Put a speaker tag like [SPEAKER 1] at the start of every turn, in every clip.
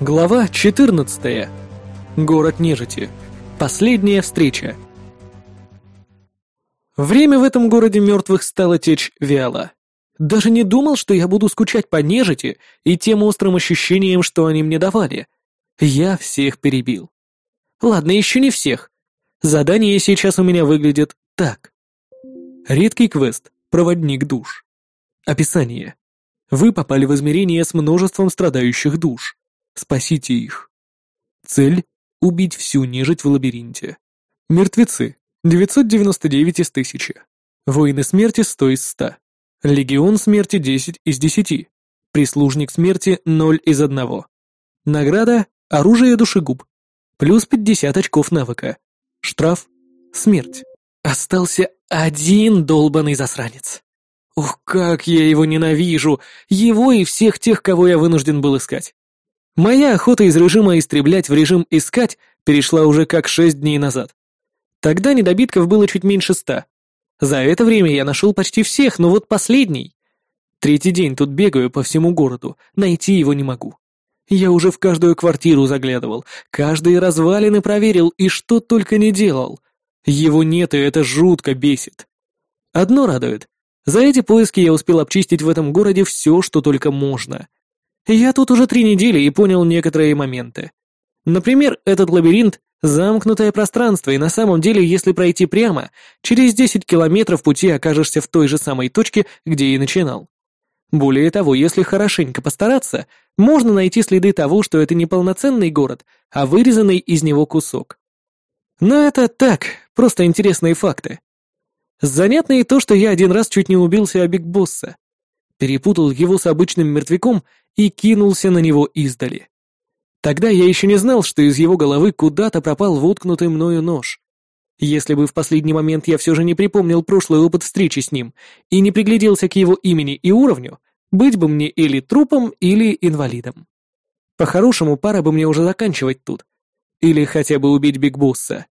[SPEAKER 1] Глава 14. Город нежити. Последняя встреча. Время в этом городе мертвых стало течь вяло. Даже не думал, что я буду скучать по нежити и тем острым ощущениям, что они мне давали. Я всех перебил. Ладно, еще не всех. Задание сейчас у меня выглядит так. Редкий квест «Проводник душ». Описание. Вы попали в измерение с множеством страдающих душ. Спасите их. Цель — убить всю нежить в лабиринте. Мертвецы — 999 из 1000. Воины смерти — 100 из 100. Легион смерти — 10 из 10. Прислужник смерти — 0 из 1. Награда — оружие душегуб. Плюс 50 очков навыка. Штраф — смерть. Остался один долбанный засранец. Ух, как я его ненавижу! Его и всех тех, кого я вынужден был искать. Моя охота из режима «истреблять» в режим «искать» перешла уже как шесть дней назад. Тогда недобитков было чуть меньше ста. За это время я нашел почти всех, но вот последний. Третий день тут бегаю по всему городу, найти его не могу. Я уже в каждую квартиру заглядывал, каждые развалины проверил и что только не делал. Его нет, и это жутко бесит. Одно радует. За эти поиски я успел обчистить в этом городе все, что только можно. Я тут уже три недели и понял некоторые моменты. Например, этот лабиринт — замкнутое пространство, и на самом деле, если пройти прямо, через 10 километров пути окажешься в той же самой точке, где и начинал. Более того, если хорошенько постараться, можно найти следы того, что это не полноценный город, а вырезанный из него кусок. Но это так, просто интересные факты. Занятно и то, что я один раз чуть не убился о Биг. Перепутал его с обычным мертвяком и кинулся на него издали. Тогда я еще не знал, что из его головы куда-то пропал воткнутый мною нож. Если бы в последний момент я все же не припомнил прошлый опыт встречи с ним и не пригляделся к его имени и уровню, быть бы мне или трупом, или инвалидом. По-хорошему, пора бы мне уже заканчивать тут. Или хотя бы убить Биг Босса.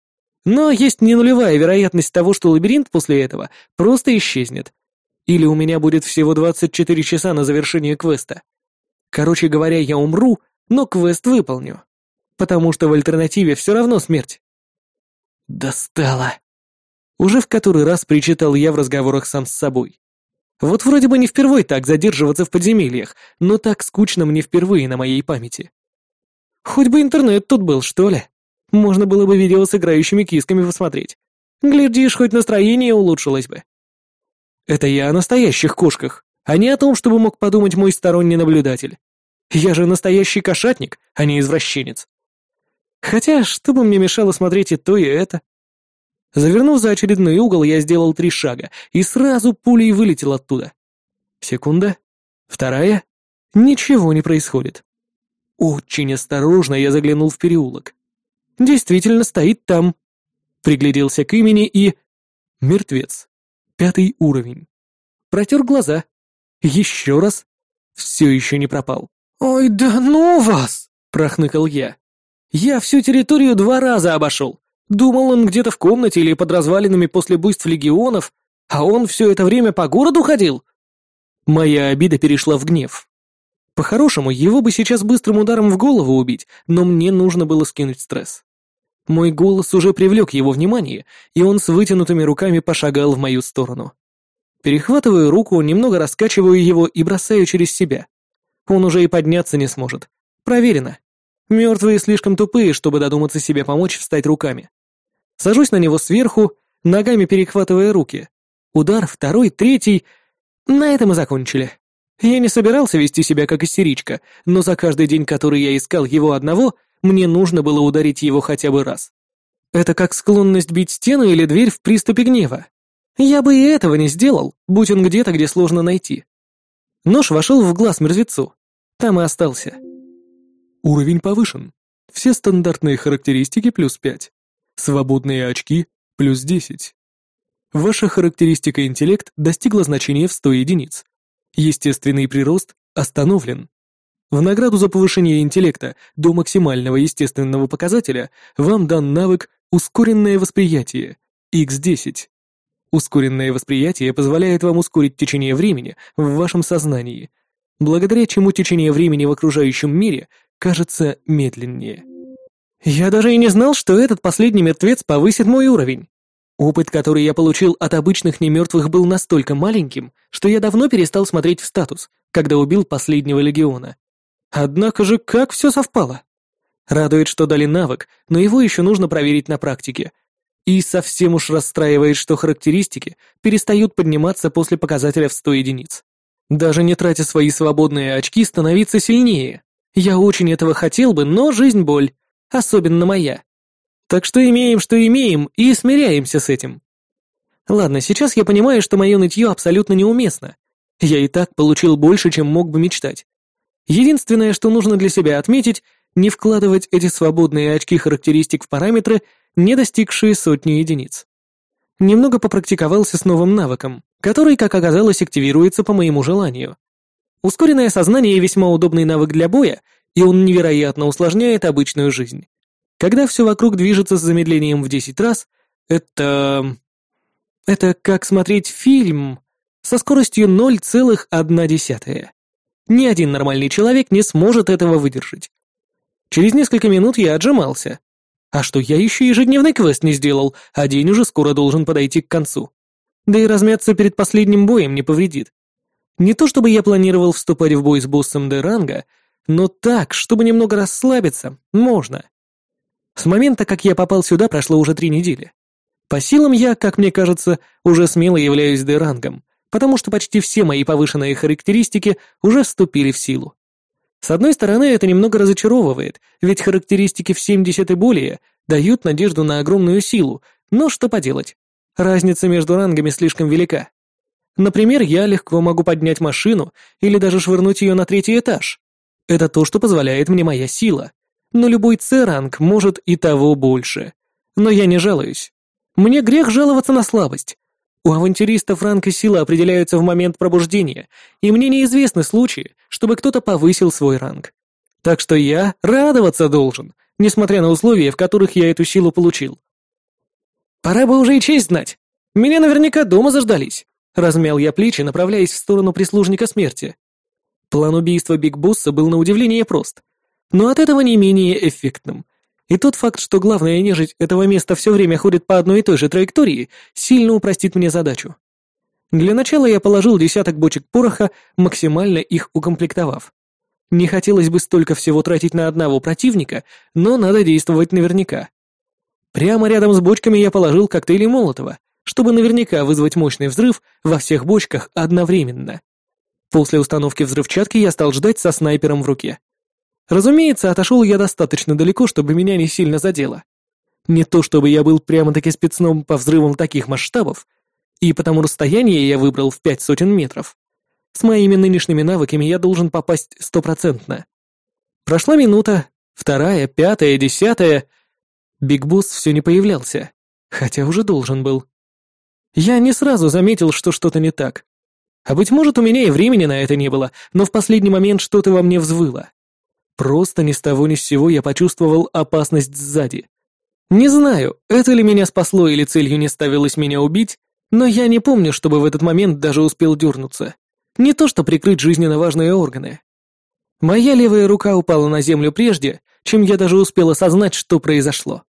[SPEAKER 1] Но есть не нулевая вероятность того, что лабиринт после этого просто исчезнет. Или у меня будет всего 24 часа на завершение квеста. Короче говоря, я умру, но квест выполню. Потому что в альтернативе все равно смерть. Достало. Уже в который раз причитал я в разговорах сам с собой. Вот вроде бы не впервой так задерживаться в подземельях, но так скучно мне впервые на моей памяти. Хоть бы интернет тут был, что ли. Можно было бы видео с играющими кисками посмотреть. Глядишь, хоть настроение улучшилось бы. Это я о настоящих кошках а не о том, чтобы мог подумать мой сторонний наблюдатель. Я же настоящий кошатник, а не извращенец. Хотя, что бы мне мешало смотреть и то, и это? Завернув за очередной угол, я сделал три шага и сразу пулей вылетел оттуда. Секунда. Вторая. Ничего не происходит. Очень осторожно я заглянул в переулок. Действительно стоит там. Пригляделся к имени и... Мертвец. Пятый уровень. Протер глаза. Еще раз. Все еще не пропал. «Ой, да ну вас!» — прохныкал я. «Я всю территорию два раза обошел. Думал, он где-то в комнате или под развалинами после буйств легионов, а он все это время по городу ходил?» Моя обида перешла в гнев. По-хорошему, его бы сейчас быстрым ударом в голову убить, но мне нужно было скинуть стресс. Мой голос уже привлек его внимание, и он с вытянутыми руками пошагал в мою сторону. Перехватываю руку, немного раскачиваю его и бросаю через себя. Он уже и подняться не сможет. Проверено. Мертвые слишком тупые, чтобы додуматься себе помочь встать руками. Сажусь на него сверху, ногами перехватывая руки. Удар, второй, третий. На этом и закончили. Я не собирался вести себя как истеричка, но за каждый день, который я искал его одного, мне нужно было ударить его хотя бы раз. Это как склонность бить стену или дверь в приступе гнева. Я бы и этого не сделал, будь он где-то, где сложно найти. Нож вошел в глаз мертвецу. Там и остался. Уровень повышен. Все стандартные характеристики плюс 5. Свободные очки плюс 10. Ваша характеристика интеллект достигла значения в 100 единиц. Естественный прирост остановлен. В награду за повышение интеллекта до максимального естественного показателя вам дан навык «Ускоренное восприятие» X10. Ускоренное восприятие позволяет вам ускорить течение времени в вашем сознании, благодаря чему течение времени в окружающем мире кажется, медленнее. Я даже и не знал, что этот последний мертвец повысит мой уровень. Опыт, который я получил от обычных немертвых, был настолько маленьким, что я давно перестал смотреть в статус, когда убил последнего легиона. Однако же, как все совпало. Радует, что дали навык, но его еще нужно проверить на практике. И совсем уж расстраивает, что характеристики перестают подниматься после показателя в 100 единиц. Даже не тратя свои свободные очки, становиться сильнее. Я очень этого хотел бы, но жизнь боль, особенно моя. Так что имеем, что имеем, и смиряемся с этим. Ладно, сейчас я понимаю, что мое нытье абсолютно неуместно. Я и так получил больше, чем мог бы мечтать. Единственное, что нужно для себя отметить, не вкладывать эти свободные очки характеристик в параметры, не достигшие сотни единиц. Немного попрактиковался с новым навыком, который, как оказалось, активируется по моему желанию. Ускоренное сознание — весьма удобный навык для боя, и он невероятно усложняет обычную жизнь. Когда все вокруг движется с замедлением в 10 раз, это... Это как смотреть фильм со скоростью 0,1. Ни один нормальный человек не сможет этого выдержать. Через несколько минут я отжимался. А что, я еще ежедневный квест не сделал, а день уже скоро должен подойти к концу. Да и размяться перед последним боем не повредит. Не то чтобы я планировал вступать в бой с боссом Д-ранга, но так, чтобы немного расслабиться, можно. С момента, как я попал сюда, прошло уже три недели. По силам я, как мне кажется, уже смело являюсь Д-рангом, потому что почти все мои повышенные характеристики уже вступили в силу. С одной стороны, это немного разочаровывает, ведь характеристики в 70 и более дают надежду на огромную силу, но что поделать, разница между рангами слишком велика. Например, я легко могу поднять машину или даже швырнуть ее на третий этаж. Это то, что позволяет мне моя сила. Но любой С-ранг может и того больше. Но я не жалуюсь. Мне грех жаловаться на слабость. У авантюристов ранг и сила определяются в момент пробуждения, и мне неизвестны случаи, чтобы кто-то повысил свой ранг. Так что я радоваться должен, несмотря на условия, в которых я эту силу получил. Пора бы уже и честь знать. Меня наверняка дома заждались. Размял я плечи, направляясь в сторону прислужника смерти. План убийства Биг Босса был на удивление прост, но от этого не менее эффектным. И тот факт, что главная нежить этого места все время ходит по одной и той же траектории, сильно упростит мне задачу. Для начала я положил десяток бочек пороха, максимально их укомплектовав. Не хотелось бы столько всего тратить на одного противника, но надо действовать наверняка. Прямо рядом с бочками я положил коктейли Молотова, чтобы наверняка вызвать мощный взрыв во всех бочках одновременно. После установки взрывчатки я стал ждать со снайпером в руке. Разумеется, отошел я достаточно далеко, чтобы меня не сильно задело. Не то чтобы я был прямо-таки спецном по взрывам таких масштабов, и потому расстояние я выбрал в пять сотен метров. С моими нынешними навыками я должен попасть стопроцентно. Прошла минута, вторая, пятая, десятая. Биг Босс все не появлялся, хотя уже должен был. Я не сразу заметил, что что-то не так. А быть может, у меня и времени на это не было, но в последний момент что-то во мне взвыло. Просто ни с того ни с сего я почувствовал опасность сзади. Не знаю, это ли меня спасло или целью не ставилось меня убить, но я не помню, чтобы в этот момент даже успел дернуться. Не то что прикрыть жизненно важные органы. Моя левая рука упала на землю прежде, чем я даже успел осознать, что произошло.